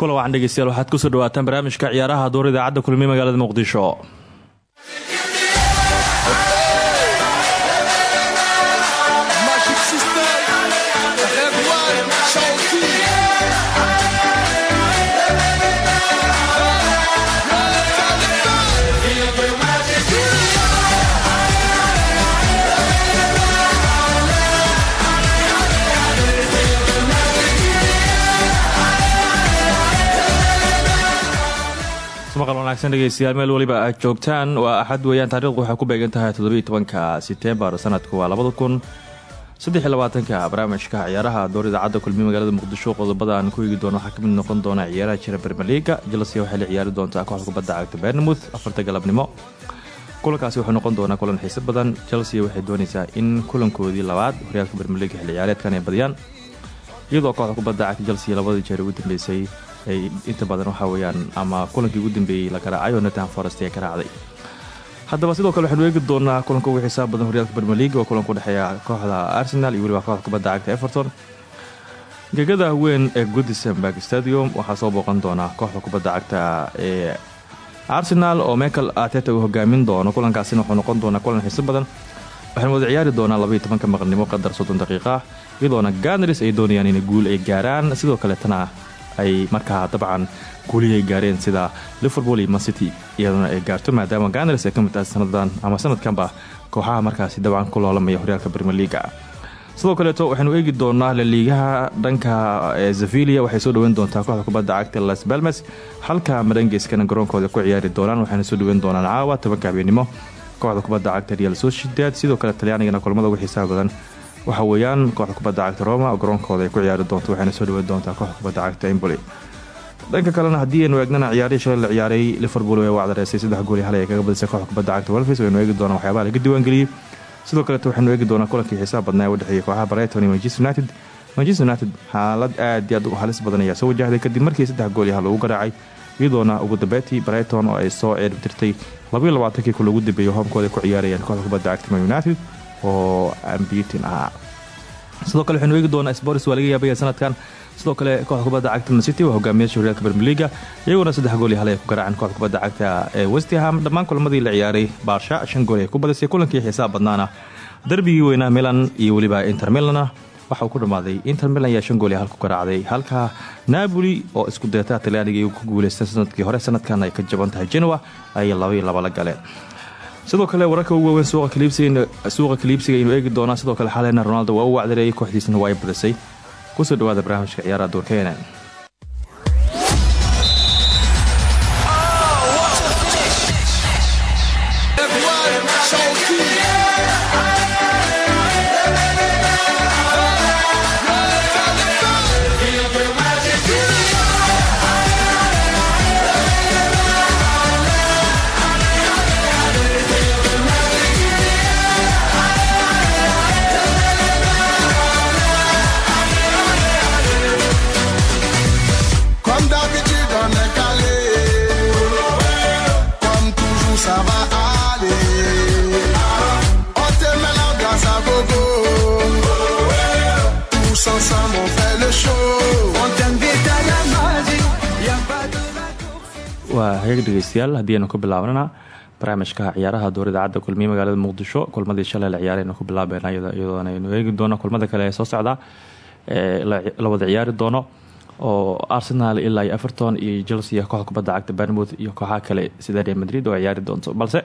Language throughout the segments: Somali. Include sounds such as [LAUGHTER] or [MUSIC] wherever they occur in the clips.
kula wacan dhegeystayaal waxaad ku soo dhawaataan barnaamijka ciyaaraha duur idaacadda kulmiye magaalada muqdisho wanaagsan dhegeystayaal meel weliba aad joogtaan. Waa axad weeyaan taarikhdu waxay ku beegan tahay toddobiiy tobanka setembar sanadku waa labada kun barnaamijka ciyaaraha door idaacadda kulmiye magaalada muqdisho qodobada aan ku eegi doono waxaa ka mid noqon doona ciyaaraha jira bermaliga chelsea waxay la ciyaari doontaa kooxda kubadda cagta bernemouth afarta galabnimo. Kulankaasi wuxuu noqon doonaa kulan xiiso badan. Chelsea waxay dooneysaa in kulankoodii labaad horyaalka bermaliga xilli ciyaareedkan ay badiyaan. Iyadoo kooxda kubadda cagta chelsea labadii jeer ugu dambeysay ay inta badan waxaa weyaan ama kulankii ugu dambeeyey la garaacay oo nottingham forest ee ka raacday haddaba sidoo kale waxaanu eegi doonaa kulanka ugu xisaab badan horyaalka bermer league oo kulanka udhexeeya kooxda arsenal iyo weliba kooxda kubadda cagta everton. Gegada weyn ee goodisonburg stadium waxaa soo booqan doona kooxda kubadda cagta ee arsenal oo michael ateta uu hogaamin doono. Kulankaasina wuxuu noqon doonaa kulan xiiso badan. Waxaanu wada ciyaari doonaa labaiyo tobanka maqrnimo qadar soddon daqiiqa iyadoona ganars ay doonayaan in guul ay gaaraan. Sidoo kaletana ay markaa dabcan guulihii ay gaareen sida liverpool iyo mancity iyaduna ay gaarto maadaama ganars ay ka mid tahay sanadan ama sanadkanba kooxaha markaasi dabcan ku loolamaya horyaalka brmer leaga sidoo kaleeto waxaynu eegi doonaa laliigaha dhanka zevilia waxay soo dhaweyn doontaa kooxda kubadda cagta las balmes halka marangeskana garoonkooda ku ciyaari doonaan waxayna soo dhaweyn doonaan caawa tobanka habeenimo kooxda kubadda cagta real sociedad sidoo kale talyaanigana kulamada ugu xiisaha badan waxa weeyaan kooxda kubadda cagta roma oo garoonkooda ay ku ciyaari doonto waxayna soo dhaweyn doontaa kooxda kubadda cagta emboli dhanka kalena haddii aynu eegnana ciyaarihii la ciyaaray liverpool ee wacdareysay saddex gooli halay ay kaga badisay kooxda kubadda cagta wolfis waynu eegi doonaa waxyaabaha laga diiwaangeliyey sidoo kaleeto waxaynu eegi doonaa kulankii xiisaha badnaa ee udhexeeyay kooxaha brighton iyo manchester united. Manchester united xaalad aad iyo aad u halis badan ayaa soo wajahday kadib markii saddex gool hal ugu garaacay iyadoona ugu dambeetii brighton oo ay soo ceeribtirtay labaiyo labaatankii kul ugu dambeeyay hoomkooda ku ciyaarayaan kooxda kubadda cagta man united oo ambitin ahaa. Sidoo kale waxaynu eegi doonaa spors waa laga yaabaya sanadkan. Sidoo kale kooxda kubadda cagta mancity waa hogaamiyaasha horyaalka bermeliga iyaguna saddex gool iyo ku garaaceen kooxda kubadda cagta ee westham dhammaan kulamadii la ciyaaray baarsha shan gool ay ku badisay kulankii xiisaha badnaana. Darbigii weynaa milan iyo weliba inter milana waxa ku dhammaaday inter milan ayaa shan gool iyo hal garaacday. Halka napoli oo isku dayata talyaaniga iyu ku guuleystay sannadkii hore sanadkan ay ka jaban tahay genoa ayay laba iyo laba la galeen sidoo kale wararka ugu waaweyn suuqa kaliibsiga aynu eegi doonaa sidoo kale xaleyna ronaldo waa u wacdareeyay kooxdiisana waa ay badisay ku soo dhawaada barnaamijka ciyaaraha Comme waa hagaag dhegeystayaal haddii aynu ku bilaabnana barnaamijka ciyaaraha door idaacadda kulmiye magaalada muqdisho kulmadii shalay la ciyaaraynu ku bilaabeena iyadoona aynu eegi doono. Kulmada kale ee soo socda la wada ciyaari doono oo arsenal ilaa iyo iyo chelsea kooxda kubadda cagta barnmouth iyo kooxaha kale sida real madrid oo ciyaari doonto. Balse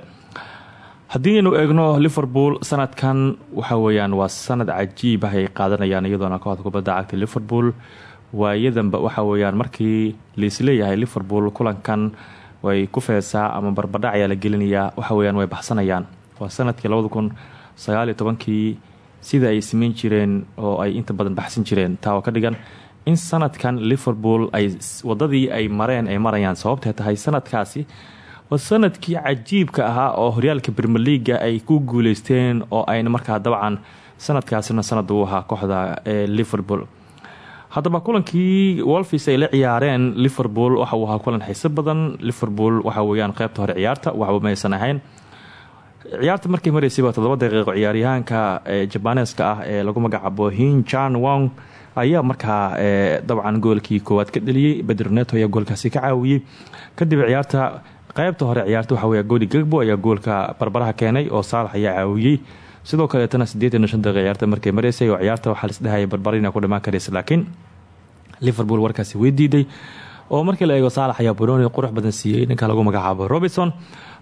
haddii aynu eegno liverpool sanadkan waxa weyaan waa sanad cajiib ah ay qaadanayaan iyadoona kooxda kubadda cagta liverpool waayadanba waxa weeyaan markii laisleeyahay liverpool kulankan way ku feesaa ama barbadhac ayaa la gelinayaa waxa weyaan way baxsanayaan. Waa sannadkii labada kun sida ay sameyn jireen oo ay inta badan baxsan jireen. Taa ka dhigan in sanadkan liverpool ay wadadii ay mareen ay marayaan. Sababtay tahay sanadkaasi waa sannadkii cajiibka ahaa oo horyaalka brmer leaga ay ku guuleysteen oo ayna markaa dabcan sanadkaasina sanad uu ahaa kooxda ee liverpool haddaba kulankii wolfis ay la ciyaareen liverpool waxa uu ahaa kulan xiise badan. Liverpool waxa weyaan qeybta hore ciyaarta waxba maysan ahayn. Ciyaarta markay maraysay waa toddoba daqiiqo ciyaaryahaanka jabaneeska ah ee lagu magacaabo hin jan wong ayaa markaa dabcan goolkii koowaad ka dheliyey bedroneto ayaa goolkaasi ka caawiyey kadib ciyaarta qeybta hore ciyaarta waxa wey godi gagbo ayaa goolka barbaraha keenay oo saalax ayaa caawiyey sidoo kaleetana sideetan shan daqiiq ciyaarta markay maraysay oo ciyaarta waxaa laisdhahaya barbarina ku dhamaan karaysa laakiin liverpool warkaasi way diiday oo markii la eego saalax ayaa bononi qurux badan siiyey ninka lagu magacaabo robertson.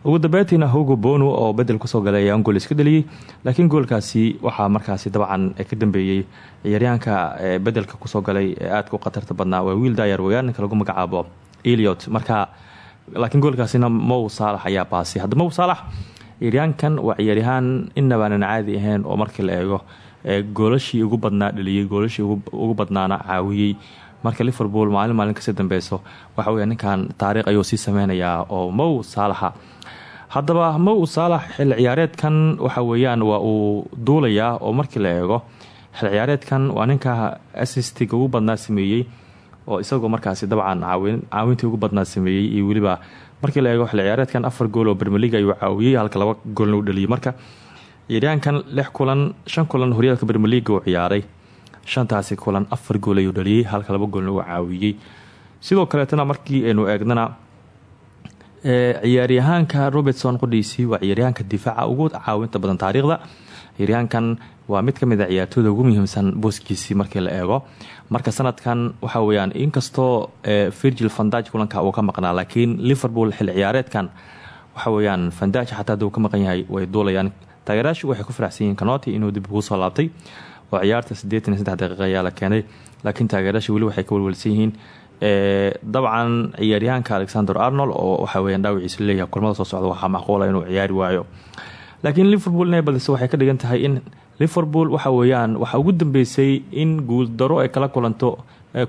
Ugu dambeyntiina hugo bonu oo bedel ku soo galay ayaa gool iska dheliyey laakiin goolkaasi waxaa markaasi dabcan ka dambeeyey ciyaaryahanka bedelka ku soo galay ee aadka u badnaa waa wiil dayar weyaan ninka lagu magacaabo eliot marka laakiin goolkaasina mow saalax ayaa baasay. Hadda mow saalax ciyaaryahankan waa ciyaaryahaan inabaanan caadi ahayn oo markii la eego goolashii ugu badnaa dheliyey goolashii ugu badnaana caawiyey marka liverpool maalin maalin ka sii dambeyso waxa weya ninkan taariikh ayuu sii sameynayaa oo mow saalaxa haddaba mow saalax xil ciyaareedkan waxa weeyaan waa uu duulayaa oo markii la eego xil ciyaareedkan waa ninka assistig ugu badnaa sameeyey oo isagoo markaasi dabcan caawintii ugu badnaa sameeyey iyo weliba markii la eego xil ciyaareedkan afar gool oo bermelig ayuu caawiyey halka laba goolna u dhaliyay marka ciyaaryahankan lix kulan shan kulan horyaalka bermeliga uu ciyaaray. Shantaasi kulan afar gool ayuu dhaliyey halka laba goolna uu caawiyey. Sidoo kaleetana markii aynu eegnana ciyaaryahaanka robertson qudhiisii waa ciyaaryahanka difaaca ugu caawinta badan taariikhda. Ciyaaryahankan waa mid ka mid a ciyaartooyda ugu muhiimsan booskiisii markii la eego. Marka sanadkan waxa weyaan inkastoo virgil vandaj kulanka uu ka maqnaa laakiin liverpool xil ciyaareedkan waxa weyaan vandaj xataa haduu ka maqan yahay way duulayaan taageerayaashu waxay ku faraxsan yihiin kanoti inuu dib ugu soo laabtay oo ciyaarta siddeetan iyo ayaa la keenay. Laakiin taageerayaashu weli waxay ka welwelsan yihiin dabcan ciyaaryahanka alexander arnold oo waxa weyan dhaawiciisu leeyahay kulmada soo socda waxaa macquula inuu ciyaari waayo. Laakiin liverpool inay waxay ka dhigan tahay in liverpool waxa weeyaan waxaa ugu dambeysay in guuldaro ay kala kulanto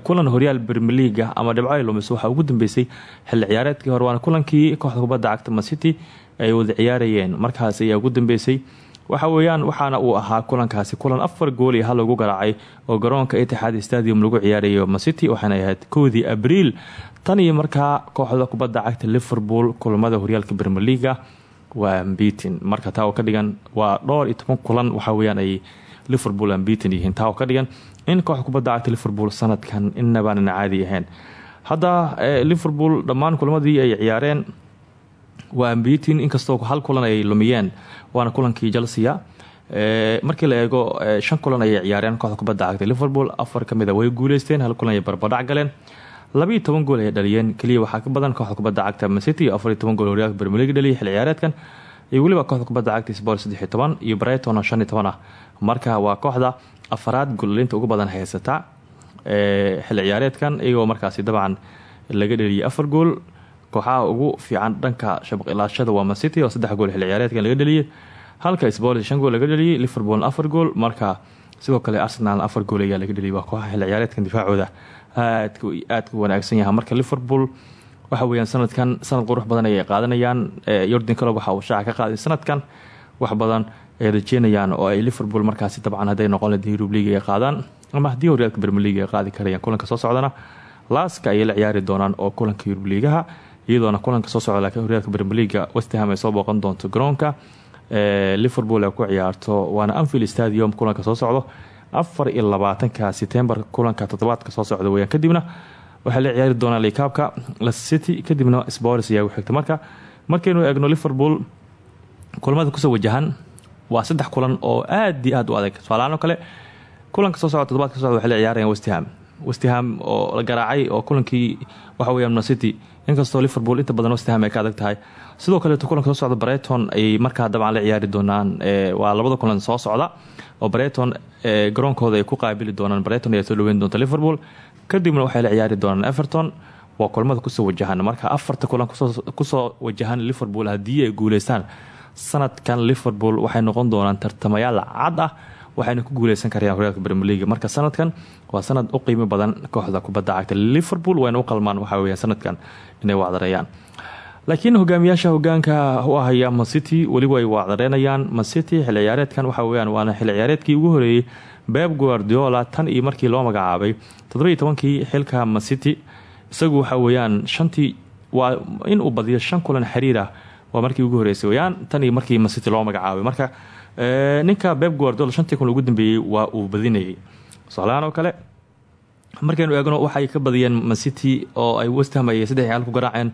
kulan horyaal bermeliga ama dhibco ay lumiso ugu dambeysay xilli ciyaareedkii hore waana kulankii kooxda kubadda cagta mancity ay wada ciyaarayeen. Markaas ayaa ugu dambeysay waxa weeyaan waxaana uu ahaa kulankaasi kulan afar gool iyo hal lagu garaacay oo garoonka itixaad stadium lagu ciyaarayo mancity waxaana ahayd kowdii abriil tan iyo markaa kooxda kubadda cagta liverpool kulamada horyaalka bermeliga waa ambitin marka taa oo ka dhigan waa dhowr iyo toban kulan waxa weyaan ay liverpool ambitin yihiin. Taa oo ka dhigan in kooxda kubadda cagta liverpool sanadkan inabaanan caadi ahayn. Hadda liverpool dhammaan kulamadii ay ciyaareen waa ambitin inkastoo hal kulan ay lumiyeen waana kulankii chelsea markii la eego shan kulan ayay ciyaareen kooxda kubadda cagta liverpool. Afar ka mid a way guuleysteen hal kulan ay barbadhac galeen labaiyo toban gool ayay dhaliyeen. Keliya waxaa ka badan kooxda kubadda cagta mancity iyo afariyo gool horyaalka bermelig dhaliyay xil ciyaareedkan iyo weliba kooxda kubadda cagta sport saddexiyo iyo brighton oo shan iyo toban ah. Marka waa kooxda afaraad goolinta ugu badan haysata xil ciyaareedkan iyagoo markaasi dabcan laga dheliyay afar gool. Kooxaha ugu fiican dhanka shabaqilaashada waa mancity oo saddex gool xil ciyaareedkan laga dheliyay halka sport shan gool laga dheliyay liverpoolna afar gool. Marka sidoo kale arsenal afar gool ayaa laga dheliyay waa kooxaha xil ciyaareedkan difaacooda aadka aadka wanaagsan yahay. Marka liverpool waxa weyaan sanadkan sanad qurux badan ayay qaadanayaan. Yordan calob waxa uu shaaca ka qaaday sanadkan. Wax badan ay rajeynayaan oo ay liverpool markaasi dabcan hadday noqon lahayd yurub league ay qaadaan ama haddii horyaalka bermer league ay qaadi karayaan. Kulanka soo socdana laaska ayay la ciyaari doonaan oo kulanka yurub liigaha iyadoona kulanka soo socda laakiin horyaalka bermer leaga westham ay soo booqan doonto garoonka liverpool ay ku ciyaarto waana anfield stadium kulanka soo socdo afar iyo labaatanka setembar kulanka toddobaadka soo socda weyaan kadibna waxaa la ciyaari doonaa likaabka lcity kadibna spors ayaa xigta. Marka markaynu eegno liverpool kulamada ku soo wajahan waa saddex kulan oo aad iyo aad u adag. Tusaalahaan oo kale kulanka soo socda toddobaadka so socda waxay la ciyaarayaan westham westham oo la garaacay oo kulankii waxa weeyaan city. Inkastoo liverpool inta badan westham ay ka adag tahay sidoo kaleeto kulanka soo socda breton ayay markaa dabcan la ciyaari doonaan waa labada kulan soo socda oo breton garoonkooda ay ku qaabili doonaan. Breton ayaa soo doonta liverpool. Kadibna waxay la ciyaari doonaan everton. Waa kulmada ku soo wajahan. Marka afarta kulan ku soo wajahan liverpool haddii ay guuleystaan sanadkan liverpool waxay noqon doonaan tartamayaal cad ah waxayna ku guuleysan karayaan horyaalka brmer leaga marka sanadkan waa sanad u qiimo badan kooxda kubadda cagta liverpool wayna u qalmaan waxaa weya sanadkan inay wacdareeyaan laakiin hogaamiyaasha hogaanka u ahaya mancity weliba ay wacdareynayaan mancity xil ciyaareedkan waxa weyaan waana xil ciyaareedkii ugu horeeyey beb guardiola tan iyo markii loo magacaabay. Toddobiiy tobankii xilka mancity isagu waxa weeyaan shantii waa inuu badiyo shan kulan xiriir ah waa markii ugu horeysay weyaan tan iyo markii mancity loo magacaabay. Marka ninka beb guardiola shantii kun ugu dambeeyey waa uu badinayay. Solaan oo kale markaynu eegno waxay ka badiyeen mancity oo ay westham ay saddex hal ku garaaceen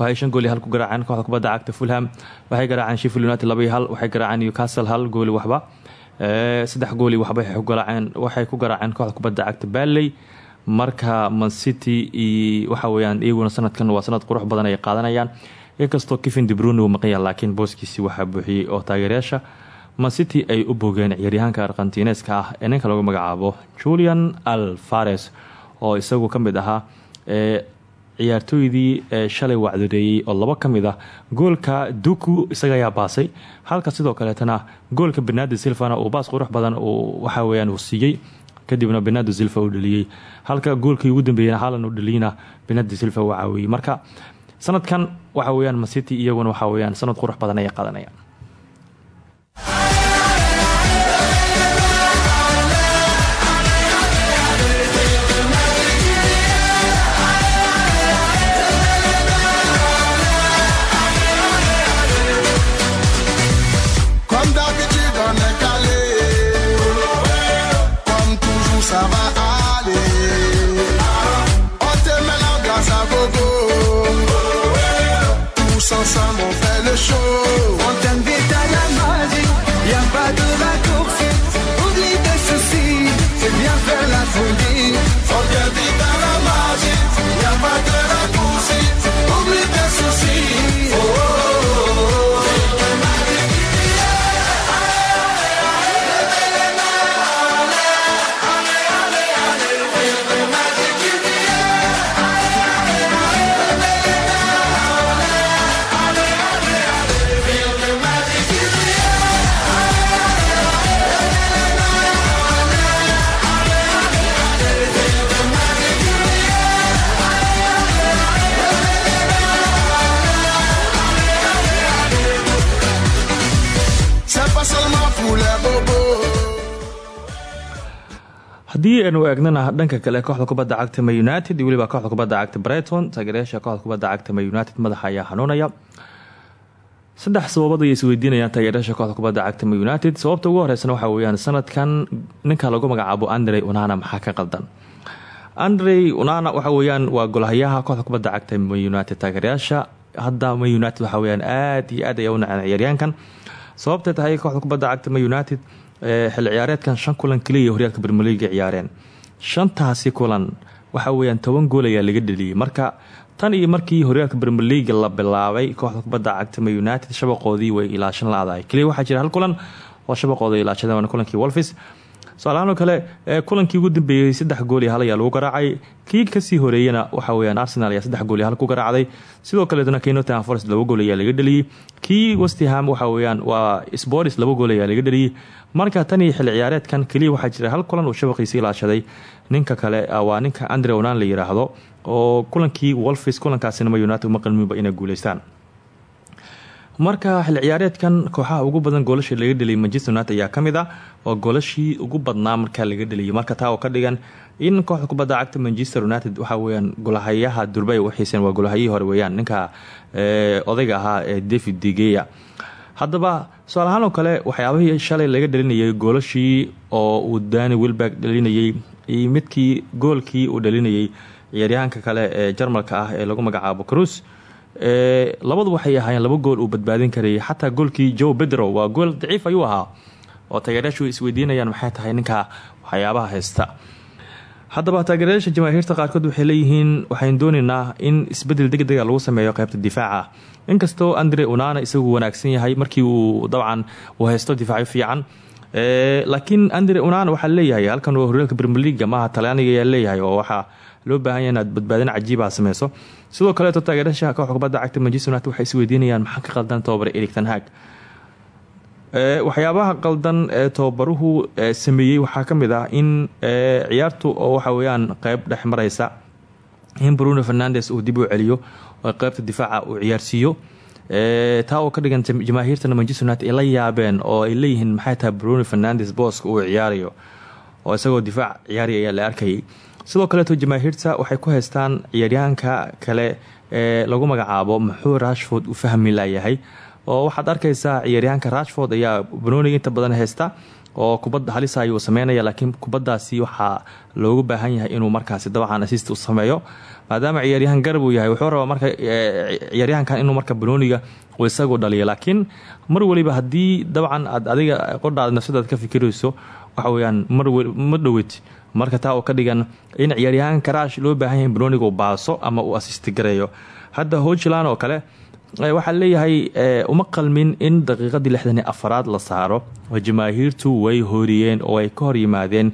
waxay shan gooli hal ku garaaceen kooxda kubadda cagta fulham. Waxay garaaceen sheffield united laba iyo hal waxay garaaceen newcastle hal gooli waxba. Saddex gooli waxba waxay ku garaaceen kooxda kubadda cagta barley marka mancity waxa weyaan iyaguna sanadkan waa sanad qurux badan ay qaadanayaan. Inkastoo kevin debrune uu maqanya laakiin booskiisi waxaa buuxiyey oo taageerayaasha mancity ay u bogeen ciyaaryahaanka arkantineska ah ee ninka lagu magacaabo julian alfares oo isagu ka mid ahaa ee ciyaartooydii ee shalay wacdareeyey oo labo ka mid ah goolka duku isaga ayaa baasay. Halka sidoo kaleetana goolka benado silvana uu baas qurux badan waxa weyaan uu siiyey. Kadibna benado silva uu dhaliyey. Halka goolkii ugu dambeeyena haalan uu dhaliyna benado silva uu caawiyey. Marka sanadkan waxa weyaan mancity iyaguna waxa weyaan sanad qurux badan ayay qaadanayaan haddii aynu eegnana dhanka kale kooxda kubadda cagta ma united weliba kooxda kubadda cagta brighton taageerayaasha kooxda kubadda cagta ma united madaxa ayaa xanuunaya. Saddex sababood ayay isweydiinayaan taageerayaasha kooxda kubadda cagta ma united. Sababta ugu horeysana waxaa weyaan sanadkan ninka lagu magacaabo andre unana maxaa ka qaldan? Andre unana waxa weyaan waa golhayaha kooxda kubadda cagta ma united taageerayaasha hadda ma united waxa weyaan aad iyo aad ayaa u naceen ciyaaryahankan. Sababtay tahay kooxda kubadda cagta ma united xil ciyaareedkan shan kulan keliya horyaalka bermeliga ciyaareen. Shantaasi kulan waxa weyaan toban gool ayaa laga dheliyey marka tan iyo markii horyaalka bermeliga la bilaabay kooxda kubadda cagta ma united shabaqoodii way ilaashan la-dahay keliya waxaa jira hal kulan oo shabaqooda ilaashadeen kulankii wolfis soalaanoo kale kulankii ugu dambeeyey saddex gool iyo hal lagu garaacay. Kii ka sii horeeyana waxa weyaan arsenal ayaa saddex gool iyo hal ku garaacday. Sidoo kaleetna kii nottingham forest laba gool ayaa laga dheliyey kii westham waxa weyaan waa sports laba gool ayaa laga dheliyey marka tan iyo xilli ciyaareedkan keliya waxaa jira hal kulan uu shabaqiisa ilaashaday. Ninka kale waa ninka andre onan la yiraahdo oo kulankii wolfis kulankaasina ma united uma qalmiba inay guuleystaan marka xilli ciyaareedkan kooxaha ugu badan goolasha laga dheliyay manchester united ayaa ka mid ah oo goolashii ugu badnaa markaa laga dheliyay marka taa oo ka dhigan in kooxda kubadda cagta manchester united waxa weyaan golahayaha durbay u xiiseen waa golahayihii hore weyaan ninka odayga ahaa david degeya haddaba su'aal ahaan kale waxyaabahii shalay laga dhalinayay goolashii oo uu dani wilberg dhalinayay iyo midkii goolkii uu dhalinayay ciyaaryahaanka kale ee jarmalka ah ee lagu magacaabo cruz labadu waxay ahaayeen laba gool uu badbaadin karayay xataa goolkii joe bedro waa gool daciif ayuu ahaa. Oo taageerayaashu isweydiinayaan maxay tahay ninka waxyaabaha haysta? Haddaba taageerayaasha jamaahiirta qaarkood waxay leeyihiin waxaynu doonaynaa in isbeddel degdega lagu sameeyo qeybta difaaca. Inkastoo andre unana isagu wanaagsan yahay markii uu dabcan uu haysto difaacyo fiican laakiin andre unana waxaa leeyahay halkan waa horyaalka brmeliga maaha talyaaniga ayaa leeyahay oo waxaa loo baahan yahay inaad badbaadin cajiibaa sameyso sidoo kaleeto taageerasha kooxda kubadda cagta manchester united waxay isweydiinayaan maxaa ka qaldan tababare erig ten hag? Waxyaabaha qaldan ee tababaruhu sameeyey waxaa ka mid ah in ciyaartu oo waxa weyaan qeyb dhex mareysa in bruno fernandes uu dib u celiyo oo qeybta difaaca uu ciyaarsiiyo taa oo ka dhigan jamaahiirtana manchester united ay la yaabeen oo ay leeyihiin maxay tahay bruno fernandes booska uu ciyaarayo oo isagoo difaac ciyaari la arkayay. Sidoo kaleeto jamaahiirta waxay ku haystaan ciyaaryahanka kale ee lagu magacaabo muxuu rashford u fahmi layahay oo waxaad arkaysaa ciyaaryahanka rashford ayaa banooniga inta badan haysta oo kubadda halisa ayuu sameynaya laakiin kubadaasi waxaa loogu baahan yahay inuu markaasi dabcan assist u sameeyo maadaama ciyaaryahan garab uu yahay wuxuu rabaa marka ciyaaryahankan inuu marka banooniga isagu dhaliyo. Laakiin mar waliba haddii dabcan aad adiga qodhaad nafsadaad ka fikirayso waxa weyaan ma dhowed marka taa oo ka dhigan in ciyaaryahan karaash loo baahan banooniga uu baaso ama uu assist gareeyo. Hadda hojiland oo kale waxaa leeyahay uma qalmin in daqiiqadii lixdani afaraad la saaro. Oo jamaahiirtu way hooriyeen oo ay ka hor yimaadeen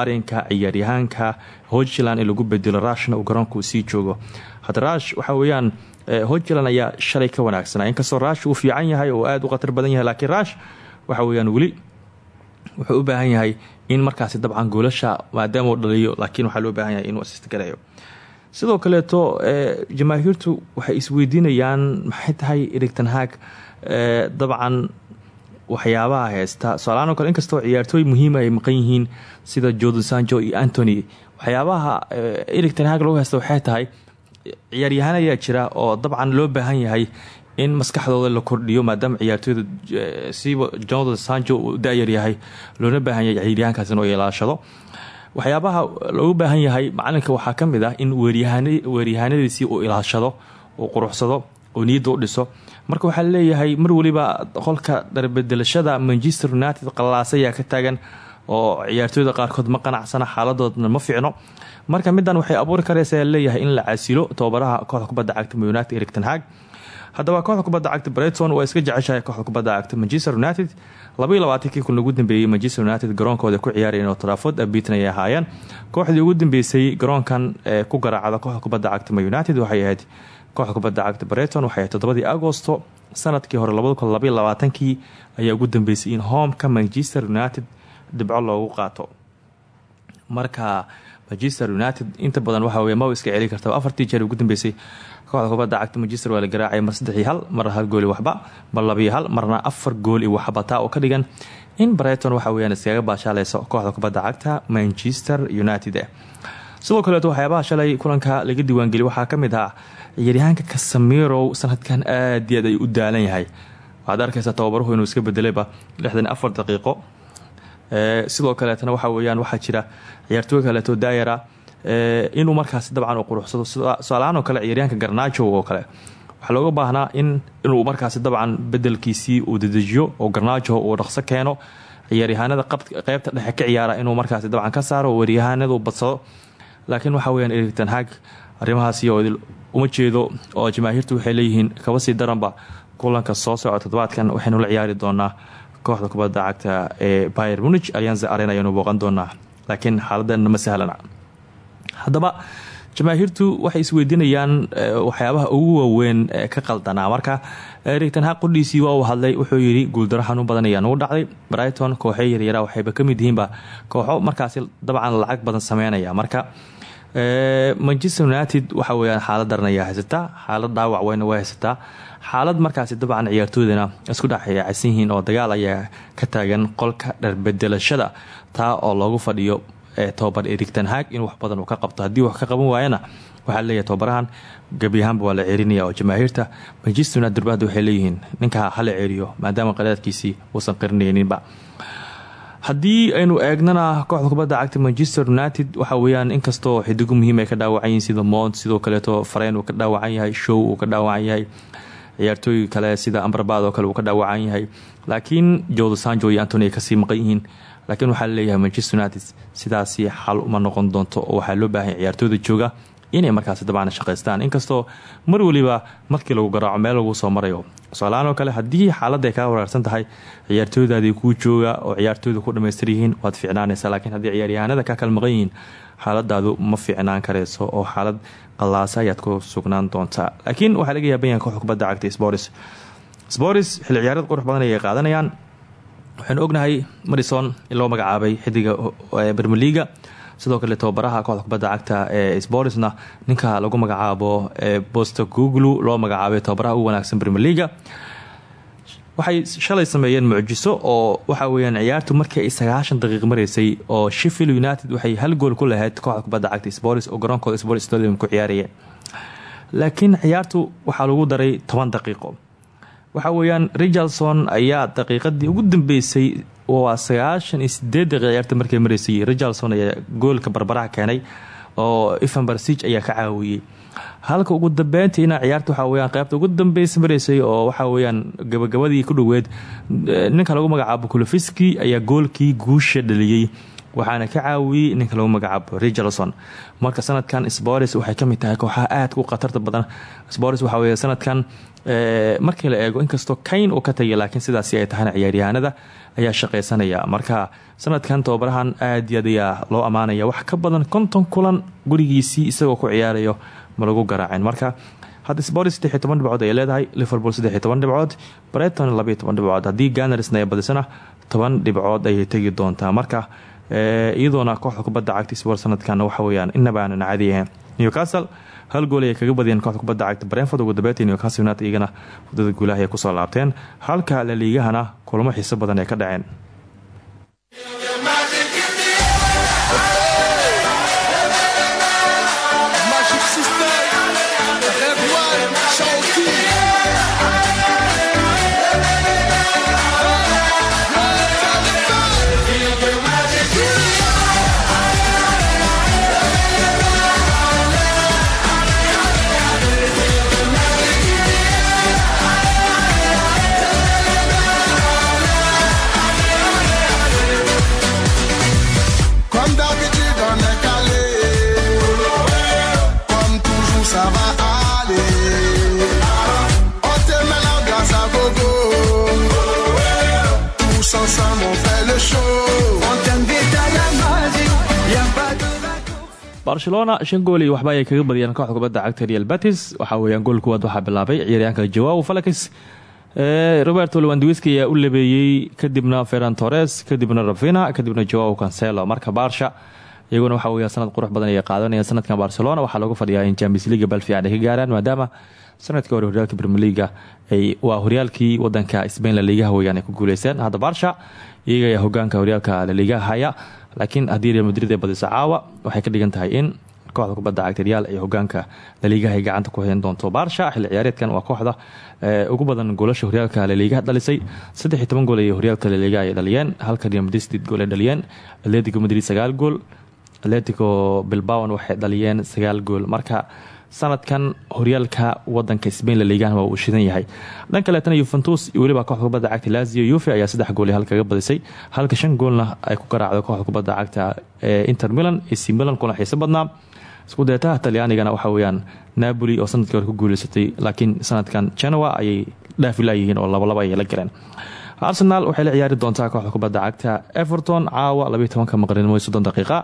arinka ciyaaryahaanka hojiland in lagu bedelo rashna uu garoonka sii joogo. Hadda waxa weyaan hojiland ayaa shalay ka wanaagsanaa inkastoo rash uu fiican yahay oo aada u khatar badan yahay laakiin rash waxa weyaan weli wuxuu u baahan yahay in markaasi dabcan goolasha maadaama uu dhaliyo laakiin waxaa loo baahan yahay inuu assist gareeyo sidoo kaleeto jamaahiirtu waxay isweydiinayaan maxay tahay erigtanhaag dabcan waxyaabaha heysta soalaan o kale inkastoo ciyaartooy muhiima ay maqan yihiin sida jordan sanjo iyo antony waxyaabaha erigtanhaag lagu heysta waxay tahay ciyaaryahaan ayaa jira oo dabcan loo baahan yahay in maskaxdooda la kordhiyo maadaama ciyaartooyda siba jonathan sanjo uu yahay loona baahan yahay ciyaaryahankaas inuu ilaashado waxyaabaha loogu baahan yahay macalinka waxaa ka ah in weeryahaanadiisii uu ilaashado uu quruxsado oo niyadda u dhiso marka waxaa leeyahay mar waliba qolka darbedelashada manchester united qalaasa ayaa ka taagan oo ciyaartooyda qaarkood ma qanacsana xaaladoodna ma fiicno. Marka midan waxay abuuri karaysa leeyahay in la casilo tababaraha kooxda kubadda cagta united ericton hag. Haddaba kooxda kubadda cagta brighton waa iska jeceshahay kooxda kubadda cagta manchester united. Labaiyo labaatankii kun ugu dambeeyey manchester united garoonkooda ku ciyaarayeen oo traafod abiitan ay ahaayeen kooxdii ugu dambeysay garoonkan ku garaacda kooxda kubadda cagta united waxay ahayd kooxda kubadda cagta brighton waxay toddobadii agosto sannadkii hore labaatankii ayaa ugu dambeysay in hoomka manchester united dhibco loogu qaato. Marka manchester united inta badan waxa wey ma iska celi karta afartii jeer ugu dambeysay. Kooxda kubadda cagta manchester waa la garaacay mar saddexii hal mar hal gooli waxba mar labiyo hal marna afar gool i waxba taa oo ka dhigan in brighton waxa weyaan iskaga baashaaleyso kooxda kubadda cagta manchester united. Sidoo kaleeto waxyaabaha shalay kulanka laga diiwaangeliy waxaa ka mid ah ciyaaryahaanka kasamirow sanadkan aad iyo aad u daalan yahay. Waxaad tababaruhu inuu iska bedelayba lixdan afar daqiiqo. Sidoo kaleetana waxa weyaan waxaa jira ciyaartooy kaleeto daayara inuu markaasi dabcan quruxsado tusaalahaan oo kale ciyaaryahanka garnaajo oo kale. Waxaa looga baahnaa in inuu markaasi dabcan bedelkiisii uu dedejiyo oo garnaajo uu dhaqso keeno. Ciyaaryahaanada qeybta dhexe ka ciyaara inuu markaasi dabcan ka saaro waryahaanadu badsado. Laakiin waxa weyaan erigtan hag arrimahaasi oo uma jeedo oo jamaahiirtu waxay leeyihiin kaba sii daranba kulanka soo soco toddobaadkan waxaynu la ciyaari doonaa kooxda kubadda cagta ee bayer munich alyanza aren ayaanu booqan doonaa. Laakiin xaaladana ma sahlana. Haddaba jamaahiirtu waxay isweydiinayaan waxyaabaha ugu waaweyn ee ka qaldanaa. Marka erigtan haq qudhiisii waa uu hadlay wuxuu yidhi guuldaro xanuun badan ayaa dhacday. Brighton kooxo yaryara waxayba ka mid yihiinba kooxo markaasi dabcan lacag badan sameynaya. Marka manchester united waxa weyaan xaalad daran ayaa haysataa xaalad dhaawac weyna waa haysataa xaalad markaasi dabcan ciyaartooydana isku dhexyacsan yihiin oo dagaal ayaa ka taagan qolka dharbedelashada. Taa oo loogu fadhiyo tobabar erigtan hag in wax badan uu ka qabto. Haddii wax ka qaban waayana waxaa leeyahay tobabarahan gebi ahaanba waa la ceerinaya oo jamaahiirta manchester united durbahda waxay leeyihiin ninka hala ceeriyo maadaama qadaadkiisii uusan qirinayninba haddii aynu eegnana kooxda kubadda cagta manchester united waxa weyaan inkastoo xidigo muhiim ay ka dhaawacan yihiin sida mont sidoo kaleeto fareen uu ka dhaawacan yahay show uu ka dhaawacan yahay ciyaartooy kale sida ambrabad oo kale uu ka dhaawacan yahay. Laakiin joodo sanjo iyo antony ay ka sii maqan yihiin. Laakiin waxaa la leeyahay manchester united sidaasi xal uma noqon doonto oo waxaa loo baahanya ciyaartooyda jooga inay markaasi dabcan shaqaystaan. Inkastoo mar waliba markii lagu garaaco meel lagu soo marayo tusaalahaan kale haddii xaaladda ay kaa waraarsan tahay ciyaartooydaadii kuu jooga oo ciyaartooyda ku dhamaystir yihiin waad fiicnaanaysaa. Laakiin haddii ciyaaryahanada kaa kala maqan ma fiicnaan karayso oo xaalad qallaasa ku sugnaan doontaa. Laakiin waxaa laga yaaban yahay kooxda cagta sporis sporis xilli ciyaareed qurux badan ayay qaadanayaan. Waxaynu ognahay marison in magacaabay xidiga bermeliga sidoo kale tababaraha kooxda kubadda cagta ee sporisna ninka lagu magacaabo bosto guglu loo magacaabay tababaraha ugu wanaagsan bermeliga waxay shalay sameeyeen mucjiso oo waxa weyaan ciyaartu markii ay daqiiq maraysay oo sheffield united waxay hal gool ku lahayd kooxda kubadda cagta sporis oo garoonkooda sport stadium ku ciyaarayeen laakiin ciyaartu waxaa lagu daray toban daqiiqo. Waxa weeyaan richardson ayaa daqiiqadii ugu dambeysay waa sagaashan iyo sideed daqiiq ciyaarta markay maraysay richardson ayaa goolka barbaraha keenay oo evan barsig ayaa ka caawiyey halka ugu dambeyntiina ciyaarta waxaa weyaan qaybta ugu dambeysa maraysay oo waxaa weyaan gabagabadii ku dhoweed ninka lagu magacaabo kulofiski ayaa goolkii guusha dhaliyey waxaana ka caawiyey ninka lagu magacaabo richardson marka sanadkan spors waxay ka mid tahay kooxaha aadka u khatarta badan. Spors waxaa wey sanadkan markii la eego inkastoo kayn uu ka tagay laakiin sidaasi ay tahayna ciyaaryahanada ayaa shaqaysanaya marka sanadkan tababarahan aad iyo aad ayaa loo ammaanaya wax ka badan konton kulan gurigiisii isagoo ku ciyaarayo ma garaacin. Marka hadda spors saddexiy toban dhibcood ay leedahay liverpool saddexiy toban dhibcood breton labaiy toban dhibcood. Ay badisana toban dhibcood ayay tegi doontaa. Marka iyadoona kooxda kubadda cagta sport sanadkan waxa weyaan inaba aanan caadi ahayn newcastle hal gool ayay kaga badiyeen kooxda kubadda cagta brentford. Ugu dambeyntii newcastle united iyagana waddada guulaha ay ku soo laabteen. Halka laliigahana kulamo xiiso badan ay ka dhaceen barcelona shan gool iyo waxba ayay kaga badiyeen kooxda kubadda cagta real batis waxaa weeyaan gool kuwaad waxaa bilaabay ciyaaryahanka jawao falakis roberto lewandwiski ayaa u labeeyey kadibna ferran torres kadibna ravina kadibna jawao cancelo. Marka barsha iyaguna waxa weya sanad qurux badan ayay qaadanayaan sanadkan barcelona. Waxaa loogu fadhiyaa in champions leaga bal fiican ay gaaraan maadaama sannadkii hore horyaalka ay waa horyaalkii wadanka spain laliigaha weyaan ay ku guuleysteen. Hadda barsha iyaga ayaa hogaanka horyaalka laliigaha haya laakiin haddii real madrid ay badiso caawa waxay ka dhigan tahay in kooxda kubadda cagta real ay hogaanka laliigaha ay gacanta ku hayn doonto barsha xilli ciyaareedkan waa kooxda ugu badan goolasha horyaalka laliigaha dhalisay. Saddex iyo toban gool ay horyaalka laliigaha ay dhaliyeen halka real madrid sideed gool ay dhaliyeen. Atletico madrid sagaal gool atletico bilbaon waxay dhaliyeen sagaal gool. Marka sanadkan horyaalka wadanka spain laliigahan waa uu shidan yahay. Dhan kaleetana yuventus iyo weliba kooxda kubadda cagta lazio yuve ayaa saddex gool hal kaga badisay halka shan goolna ay ku garaacdo kooxda kubadda cagta ee inter milan ac milan kuna xiiso badnaa. Isku deetaha talyaanigana waxa weyaan napoli oo sannadkii hore ku guuleysatay laakiin sanadkan genoa ayay dhaafi laayihiin oo labalaba ayay la galeen arsenal waxay la ciyaari doontaa kooxda kubadda cagta. Everton caawa labayo tobanka maqrinimo iyo soddon daqiiqa.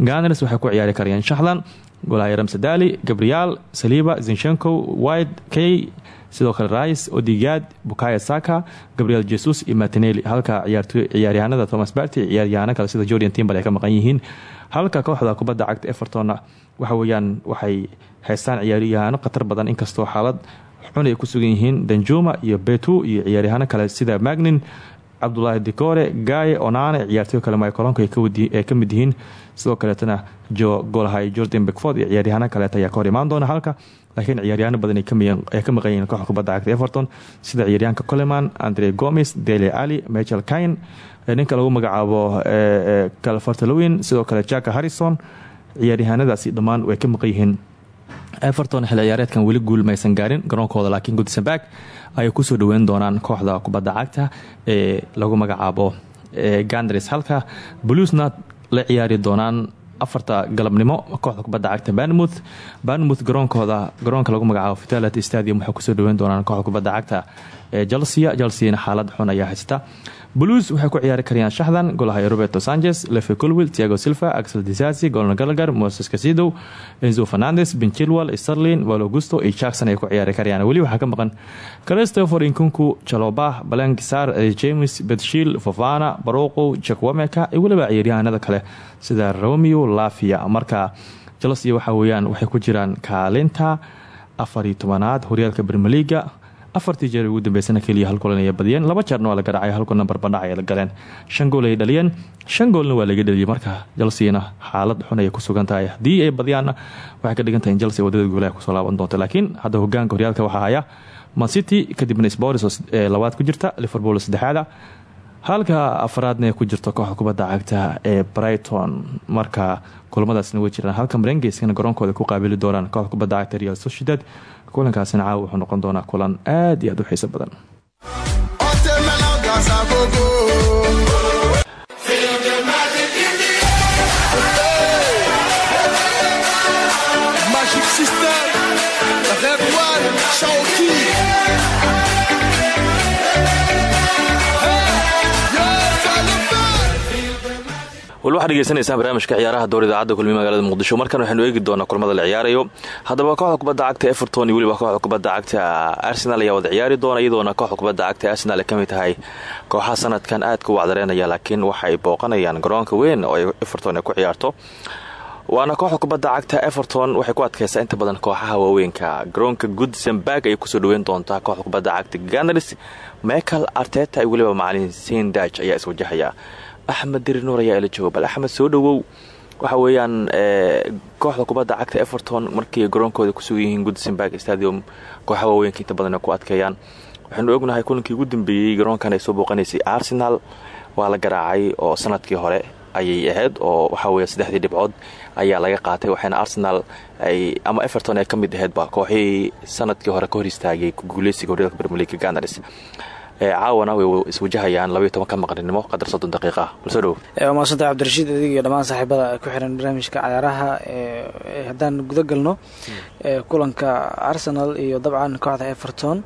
Ganars waxay ku ciyaari karayaan shahlan golaya ramsadali gabriel saliba zinshenko wide kay sidoo kale rice odigad bukaya saka gabriel jesus iyo martinelli. Halka ciyaaryahanada thomas barty ciyaaryahano kale sida jordan timbal ka maqan yihiin. Halka kooxda kubadda cagta evertonna waxa weyaan waxay haystaan ciyaaryahano khatar badan. Inkastoo xaalad xun ay ku sugan yihiin danjuma iyo betu iyo ciyaaryahano kale sida magnin cabdulaahi decore gaye onane ciyaartoy kale mycolonka ay ka mid yihiin. Sidoo kaleetana jo golhay jordan beckford iyo ciyaaryahano kaleeta ayaa ka imaan doona halka. Laakiin ciyaaryahaano badan ay ka maqan yihiin kooxda kubadda everton sida ciyaaryahanka coleman andre gomes dele ali michael kain ninka lagu magacaabo calfartalowin sidoo kale jacka harrison. Ciyaaryahanadaasi dhammaan way ka maqan everton xil ciyaareedkan weli guul maysan gaarin garoonkooda laakiin goodsenberg ayay ku soo dhaweyn doonaan kooxda kubadda cagta ee lagu magacaabo gandres halka bluesna la ciyaari doonaan afarta galabnimo kooxda kubadda cagta banmouth banmouth garoonkooda garoonka lagu magacaabo vitalit stadium waxay ku soo dhaweyn doonaan kooxda kubadda cagta ee chelsea. Chelseana xaalad xun ayaa haysta blues waxay ku ciyaari karayaan shaxdan golaha roberto sanchez lefe colwill tiago silva axel disasi golna galagar moses casidow enzo fernandes benchilwal sterlin valogusto iyo jackson ay ku ciyaari karayaan weli waxaa ka maqan christopher inkunku jalobah balankisar james betshil fofana baroqo jakwameka iyo weliba ciyaaryahanada kale sida romeo lafia. Marka chelsea waxa weyaan waxay ku jiraan kaalinta afar iyo tobanaad horyaalka bermeliga afartii jeer ugu dambeysana keliya hal golan ayay badiyeen. Laba jeerna waa la garaacay hal golna barbadhac ay la galeen. Shan gool ay dhaliyeen. Shan goolna waa laga dhaliyay. Marka chelseana xaalad xun ayay ku sugan tahay haddii ay badiyaanna waxay ka dhigan tahay in chelsea waddada guulaha ku soo laaban doonto. Laakiin hadda hogaanka horyaalka waxaa haya mancity kadibna spors ee labaad ku jirta liverpool saddexaada halka afraadna ku jirto kooxda kubadda cagta ee brighton marka kulamadaasna way jiraan halka marengeyskana garoonkooda ku qaabili doonaan kooxda kubadda cagta real sociedad kulankaasina caawa wuxuu noqon doonaa kulan aad iyo aad u xiiso badan wali waxaad dhegeysanaysaan barnaamijka ciyaaraha door idaacadda kulmiye magaalada muqdisho. Markan waxaynu eegi doonaa kulamada la ciyaarayo. Haddaba kooxda kubadda cagta everton iyo weliba kooxda kubadda cagta arsenal ayaa wada ciyaari doona iyadoona kooxda kubadda cagta arsenal ka mid tahay kooxaha sanadkan aadka u wacdareynaya laakiin waxa ay booqanayaan garoonka weyn oo everton ay ku ciyaarto. Waana kooxda kubadda cagta everton waxay ku adkeysaa inta badan kooxaha waaweynka. Garoonka goodsenburg ayay ku soo dhaweyn doontaa kooxda kubadda cagta ganars michael arteta iyo weliba macalin sindaj ayaa iswajahaya axmed diri ayaa ila jooga bal axmed soo dhowow. Waxa weeyaan kooxda kubadda cagta everton markii garoonkooda kusugan yihiin goodsenburg stadium kooxaha waaweynka inta badan ku adkeeyaan. Waxaynu ognahay kulankii ugu dambeeyey garoonkan ay soo booqanaysay arsenal. Waa la garaacay oo sannadkii hore ayay ahayd oo waxaa weeye saddexdii dhibcood ayaa laga qaatay waxaana arsenal ay ama everton ay ka mid ahaydba kooxihii sannadkii hore ka hor istaagay guuleysiga horyaalka bermeliga ganars caawana way iswajahayaan labaiyo tobanka maqrinimo qadar soddon daqiiqa balsoo dhow. Waa mahadsanta cabdirashiid adig iyo dhammaan saaxiibada ku xiran barnaamijka cayaaraha haddaan guda galno kulanka arsenal iyo dabcan kooxda everton.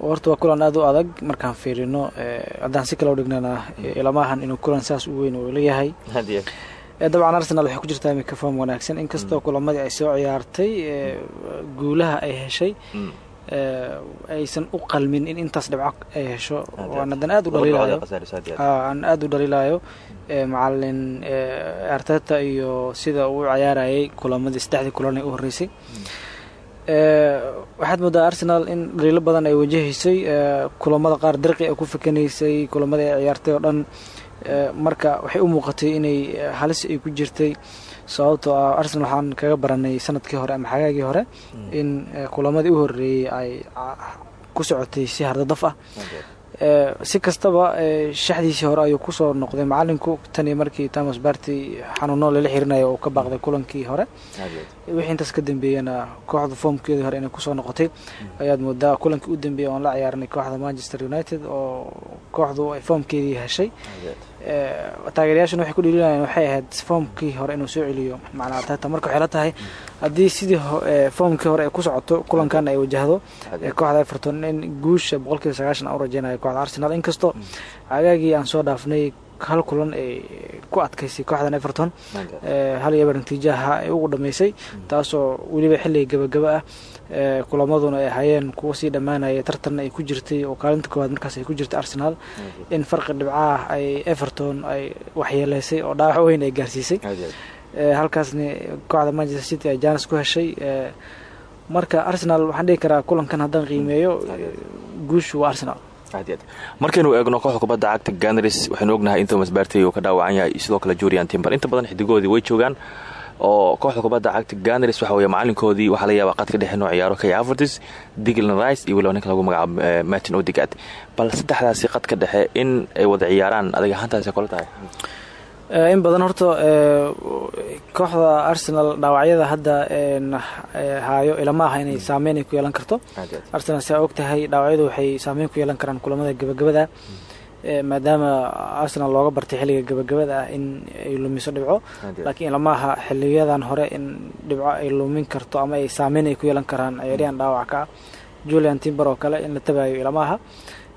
Horta waa kulan aada u adag markaan fiirino haddaan si kale u dhignana ilamahan inuu kulan saas u weyn uu leeyahay dabcan arsenal waxay ku jirtaa imika form wanaagsan inkastoo kulamadii ay soo ciyaartay guulaha ay heshay aysan u qalmin in intaas dhibco ay hesho. Waan hadan aad. u dhaliilayo aan aada u dhaliilayo macalin arteta iyo sida uu cayaarayay kulamadii saddexdii kulan ee u horreysay. Waxaad moodaa arsenal in dhaliilo badan ay wajahaysay kulamada qaar dirqi ay ku fakanaysay kulamada ay ciyaartay oo dhan marka waxay u muuqatay inay halis ay ku jirtay sababtoo ah arsenal waxaan kaga baranay sannadkii hore ama xagaagii hore in kulamadii u horeeyey ay ku socotay si hardadaf ah. Si kastaba shaxdiisii hore ayuu ku soo noqday. Macalinku tanii markii thomas barty xanuuno lala xirinayo uu ka baaqday kulankii hore. Wixii intaas ka dambeeyana kooxda foomkeedii hore inay ku soo noqotay. Ayaad moodaa kulankii u dambeeyay oon la ciyaarnay kooxda manchester united oo kooxdu ay foomkeedii heshay taageerayaashuna waxay ku dhiilinayeen waxay ahayd foomkii hore inuu soo celiyo. Macnaa tata marka waxay la tahay haddii sidii foomkii hore ay ku socoto kulankan ay wajahdo kooxda everton in guusha boqolkiiba sagaashan aan u rajeynayo kooxda arsenal inkastoo cagaagii aan soo dhaafnay hal kulan ay ku adkaysay kooxdan everton hal iyo eber natiijaha ay ugu dhameysay taasoo weliba xilliga gabagaba ah kulamaduna ay ahaayeen kuwa sii dhammaanaya tartanna ay ku jirtay oo kaalinta koowaad markaas ay ku jirtay arsenal. In farqi dhibcaah ay everton ay waxyeeleysay oo dhaawac weyn ay gaarsiisay. Halkaasna kooxda manchester city ay janes ku heshay. Marka arsenal waxaan dhihi karaa kulankan haddaan qiimeeyo guushu waa arsenal. Markaynu eegno kooxda kubadda cagta ganars waxaynu ognahay in thomas bartey uu ka dhaawacan yahay sidoo kale jurian timber inta badan xidigoodii way joogaan oo kooxda kubadda cagta ganars waxa weye macalinkoodii waxaa laga yaabaa qadka dhexe noo ciyaaro kay avertis diglan rice iyo weliba ninka lagu magacaabo martin odigad bal saddexdaasi qadka dhexe in ay wada ciyaaraan adag ahaantaasi kole tahay? In badan horta kooxda arsenal dhaawacyada hadda haayo ilama aha inay saameyn ay ku yeelan karto. Arsenal saa og tahay dhaawacyadu waxay saameyn ku yeelan karaan kulamada gabagabada. Eh, maadaama arsenal looga bartay xilliga gabagabada ah in ay lumiso dhibco laakiin ilama aha xiliyadan hore in dhibco ay lumin karto ama ay saameyn ay ku yeelan karaan ciyaaryahan dhaawac ka ah julian timber oo kale in la tabayo ilama aha.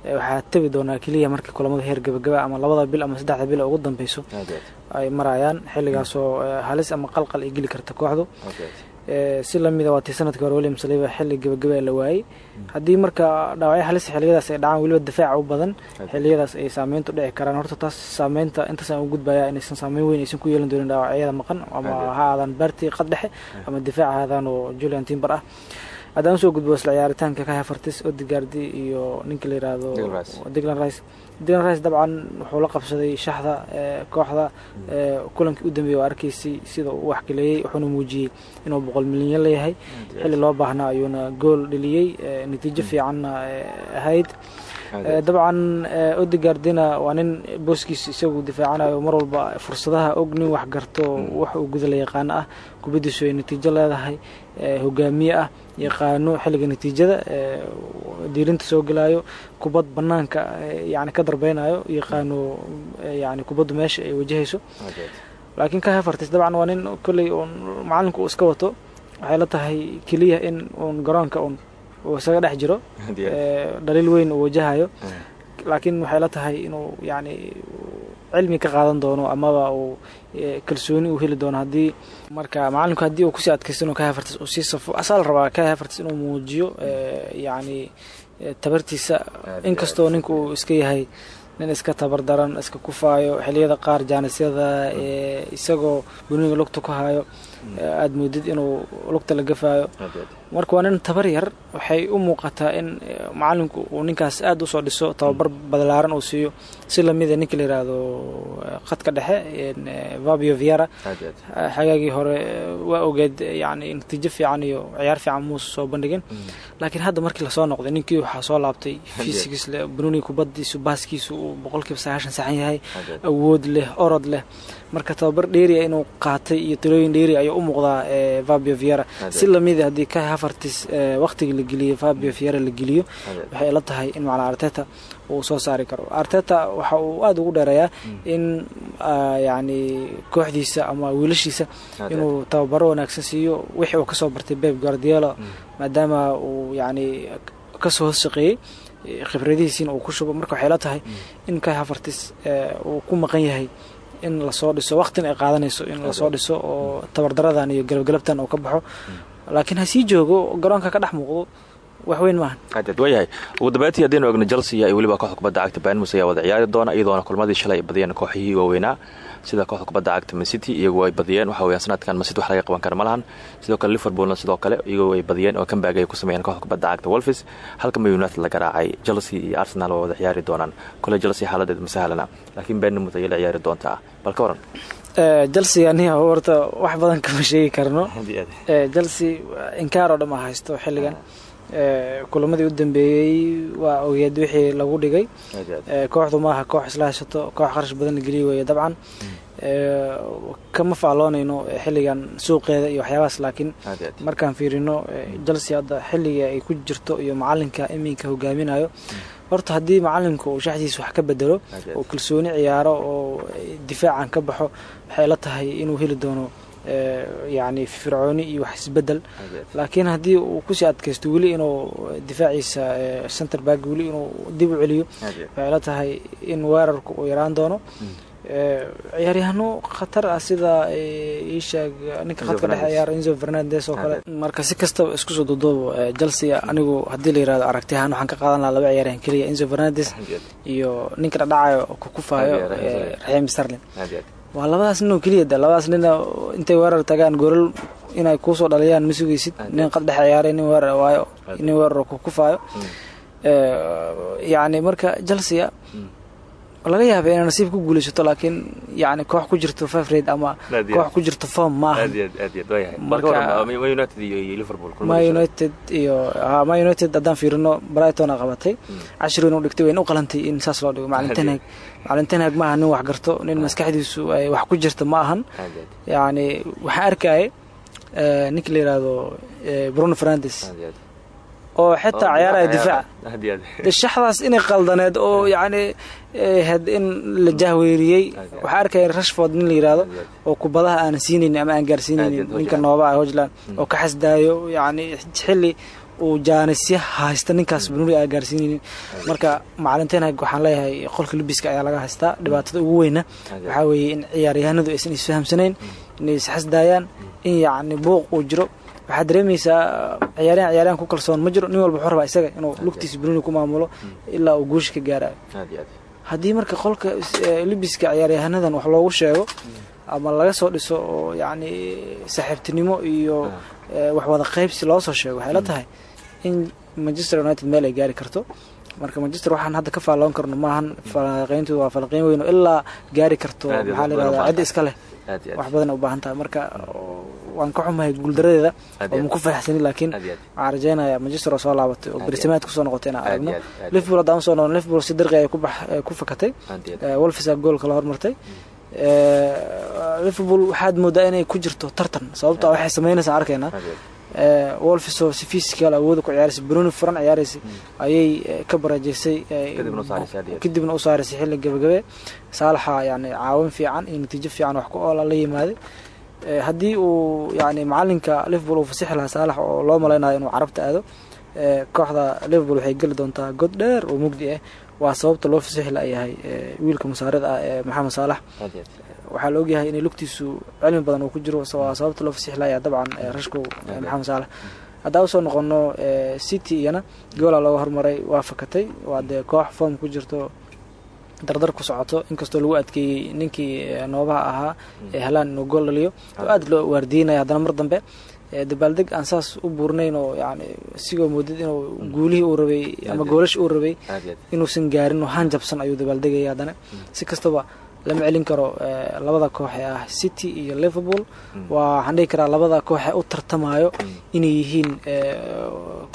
Eh, waxaa tabi doonaa keliya markii kulamada heer gabagaba ama labada bil ama saddexda bil ugu dambeyso ay marayaan xilligaasoo eh, halis ama qalqal ay geli karta kooxdu. Eh, si lamida waa tii sannadkii hore william saliba xilli gabagaba ee la waayey. Haddii marka dhaawacyo halis xilliyadaas ay dhacaan weliba difaaca u badan xilliyadaas ay saameyntu dhici karaan. Horta taas saameynta intaasaan u gudbaya inaysan saameyn weyn aysan ku yeelan doonin dhaawacyada maqan ama ha aadaan baarti qad dhexe ama difaaca ha aadaan oo julian timber ah haddaan u soo gudbo isla ciyaaritaanka ka hafartis odigardi iyo ninka la yiraahdo diglan rice. diglan rice. Dabcan wuxuu la qabsaday shaxda ee, kooxda ee, kulankii u dambeeyey oo arkaysay sida uu waxgaleeyey wuxuuna muujiyey inuu boqol milyan leeyahay. Xilli loo baahnaa ayuuna gool dheliyey ee, natiijo fiicanna ee, ahayd. Eh, dabcan eh, odigardina waa nin booskiisa isagu difaacanayo mar walba fursadaha og nin wax garto wax uu guda la yaqaano ah kubaddiisu ay natiijo leedahay eh, hogaamiye ah yaqaano xilliga natiijada diirinta soo gelayo kubad banaanka yani ka darbeynayo yaqaano yani kubaddu meesha ay wajahayso. Laakiin ka hafartis dabcan waa nin kolley uun macalinku uu iska wato waxay la tahay keliya in uun garoonka uun uu isaga dhex jiro dhaliil weyn uu wajahayo laakiin waxay la tahay inuu yani cilmi ka qaadan doono amaba uu eh, kalsooni uu heli doono haddii marka macalinku haddii uu ku sii adkaysto inuu ka hafartis uu sii safo asaa la rabaa ka hafartis inuu muujiyo eh, yani eh, tabartiisa inkastoo ninku uu iska yahay nin iska tabar daran iska kufaayo xiliyada qaar jaanisyada isagoo buniga lugta ku hayo. ee aada moodid inuu lugta la gafayo marka waa nin tabar yar waxay u muuqataa in eh, macalinku uu ninkaas aada u soo dhiso tababar badlaaran uu siiyo. Si lamida ninka la yiraahdo eh, khadka dhexe en, eh, fabio viera xagaagii hore waa ogeed yani natiijo fiican iyo ciyaar fiican muuse soo bandhigin. Laakiin hadda markii la soo noqday ninkii waxaa soo laabtay fiisigiis leh bununi kubadiisu baaskiisu uu boqolkiiba sagaashan saxan yahay. Awood leh orod leh marka tababar dheeriya inuu qaatay iyo talooyin dheeri ayuu u muuqdaa eh, fabio viera si lamida haddii ka hafartis eh, waqtigii la geliyo fabio viera la geliyo waxay ila tahay in macnaa arteta uu soo saari karo. Arteta waxa uu aada ugu dheereeyaa in ah, yacni kooxdiisa ama wiilashiisa inuu tababaro wanaagsan siiyo wixii uu ka soo bartay beb guardiola maadaama uu yacni ka soo hoos shaqeeyey eh, khibradihiisiina uu ku shubo. Marka waxay la tahay in kai hafartis uu ku maqan yahay in la soo dhiso waqtina ay qaadanayso in la soo dhiso oo tabardaradan iyo galabgalabtan uu ka baxo. Laakiin ha sii joogo garoonka ka dhex muuqdo wax weyn maahan adeed waayahay ugu dambeyntii haddaynu egno chelsea iyo weliba kooxda kubadda cagta banmus ayaa wada ciyaari doona iyadoona kulmadii shalay ay badiyeen kooxihii waaweynaa sida kooxda kubadda cagta mancity iyagu ay badiyeen. Waxa weyaan sanadkan mancity wax laga qaban kara ma lahan. Sidoo kale liverpoolna sidoo kale iyagu ay badiyeen oo kambag ay ku sameeyeen kooxda kubadda cagta wolfis halka ma united la garaacay. Chelsea iyo arsenal waa wada ciyaari doonaan. Kole chelsea xaaladeed ma sahlana laakiin banmouth ayay la ciyaari doontaa bal ka waran. Eh, chelsea aniga horta wax badan kama sheegi karno. [LAUGHS] Eh, chelsea inkaar oo dham a haysto xilligan. Eh, kulamadii u dambeeyey waa ogeed wixii lagu dhigay. Kooxdu maaha koox isla haysato koox qarash badan la geliya weeye dabcan. Eh, kama faaloonayno eh, xilligan suuqeeda iyo waxyaabahaas laakiin markaan fiirino chelsea hadda xilliga ay ku jirto iyo macalinka iminka hogaaminayo horta haddii macalinku uu shaxdiisa wax ka bedelo oo kalsooni ciyaaro oo difaacan ka baxo waxay la tahay inuu heli doono yacni fircooni iyo wax isbeddel laakiin haddii uu ku sii adkaysto weli inuu difaaciisa center back weli inuu dib u celiyo waxay tahay in weerarku uu yaraan doono. Eh, ciyaaryahano khatar ah sida ii sheeg ninka khadka dhexe ciyaaro enzo fernandes oo kale. Marka si kastaba isku soo duduubo eh, chelsea anigu haddii la yiraahdo aragti ahaan waxaan ka qaadan lahaa laba ciyaaryahan keliya enzo fernandes iyo ninka dhadhacayo ku kufayo eh, raxiim sterling waa labadaas nin oo keliya de labadaas nina intay weerar tagaan goolal inay kuusoo dhaliyaan ma sugaysid nin qad dhexe ciyaaray nin weerar waayo nin weerar ku kufayo Eh, yacni marka chelsea laga yaaba inay nasiib ku guulaysato laakiin yani koox ku jirto favorite ama koox ku jirto form ma aha. Aad iyo aad aad iyo aad. Waayahay bal ka Marka- waran ma united iyo iyo liverpool ma united iyo ha, ma united haddaan fiirino brighton a qabatay. Cashir weyn u dhigtay wayna u qalantay in saas loo dhigo. Macalin tenhag macalin tenhag ma aha nin wax garto nin maskaxdiisu ay wax ku jirta ma ahan. Yani waxaan arkayay eh, ninka la yihahdo eh, bruno fernandes oo xitaa ciyaaraya difaaca. [LAUGHS] shaxdaas inay qaldaneed oo [LAUGHS] yacni eh, had in la jahweeriyey. [LAUGHS] Waxaa arkaya rashford nin la yidhaahdo oo kubadaha aan siinaynin ama aan gaarsiinaynin ninka nooba ah hojland oo ka xasdaayo yacni xilli uu jaanisya haysta ninkaas benuri aan gaarsiinaynin marka macalinteen waxaan leeyahay qolka libiska ayaa laga haystaa. Dhibaatada ugu weyna waxaa weeye in ciyaaryahanadu aysan isfahamsanayn inay isxasdaayaan in yacni buuq uu jiro waxaad dareemaysaa ciyaaryahan ciyaaryahan ku kalsoon ma jiro. Nin walba wuxuu rabaa isaga inuu lugtiisa benuni ku maamulo ilaa uu guusha ka gaarayo haddii marka qolka eh, libiska ciyaaryahanadan wax loogu sheego ama laga soo dhiso oo yacni saaxiibtinimo iyo eh, wax wada qaybsi loo soo sheego waxay la tahay in manchester united meel ay gaari karto. Marka manchester waxaan hadda ka faalloon karno maahan falanqeyntooda waa falanqeyn weyn oo ilaa gaari karto. Maxaa la baahan cidda iska leh wax badan ay u baahan tahay. Marka waan ka xumahay guuldaradeeda oo ku faraxsani laakiin waxaan manchester oo soo laabatay oo Aad iyo barsimaad ku soo noqotay inaan aragno. liverpool haddaan u soo noqon liverpool si dirqi ay ku bax ay ku fakatay. Eh, wolfisa goolka la hormartay Eh, liverpool waxaad moodaa inay ku jirto tartan sababto ah waxay sameynaysaa arkaynaa Eh, wolfis oo si physical awooda ku ciyaaraysay bruni furan ciyaaraysay ayay eh, ka barajeysay eh, Kadibna u saaraysay, xilli gabagabe. Saalaxa yani caawin fiican iyo natiijo fiican wax ku oola la yimaaday. Haddii uu yani macalinka liverpool uu fasixi lahaa saalax oo loo malaynayo inuu carabta aado kooxda liverpool waxay geli doontaa god dheer oo mugdi ah. Waa sababta loo fasixi layahay wiilka musaarida ah ee maxamed saalax waxaa la ogyahay inay lugtiisu cilmi badan uu ku jiro sababta loo fasixi layaa dabcan eh, rashko eh, maxamed saalax haddaan u soo noqono eh, city iyana goola looga hormaray waa fakatay waa dee koox form ku jirto dardar ku socoto inkastoo lagu adkeeyey ninkii noobaha ahaa ee helaan inuu gool dhaliyo. Oo aad loo waardiinaya haddana mar dambe. Dabaaldeg aan saas u buurnayn oo yani sigoo moodid inuu guulihii uu rabay ama goolash uu rabay inuusan gaarin oo hanjabsan ayuu dabaaldegaya haddana. Si kastaba lama celin karo eh, labada koox ee ah city iyo liverpool. Waa waxaan dhihi karaa labada koox ee u tartamayo inay yihiin eh,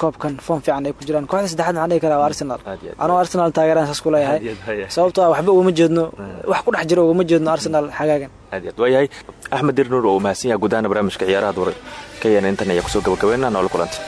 koobkan form fiican ay ku jiraan. Kooxda saddexaad waxaan dhihi karaa waa arsenal. Anoo arsenal taageeraan saas ku leeyahay. Sababtoo ah waxba ugama jeedno wax ku dhex jiro ugama jeedno arsenal xagaagan waayahay axmed dir nuur oo u mahadsan yahay gudahaan barnaamijka ciyaaraha duur. Ka yeena intan ayaa ku soo gabagabeynaa noola kulanta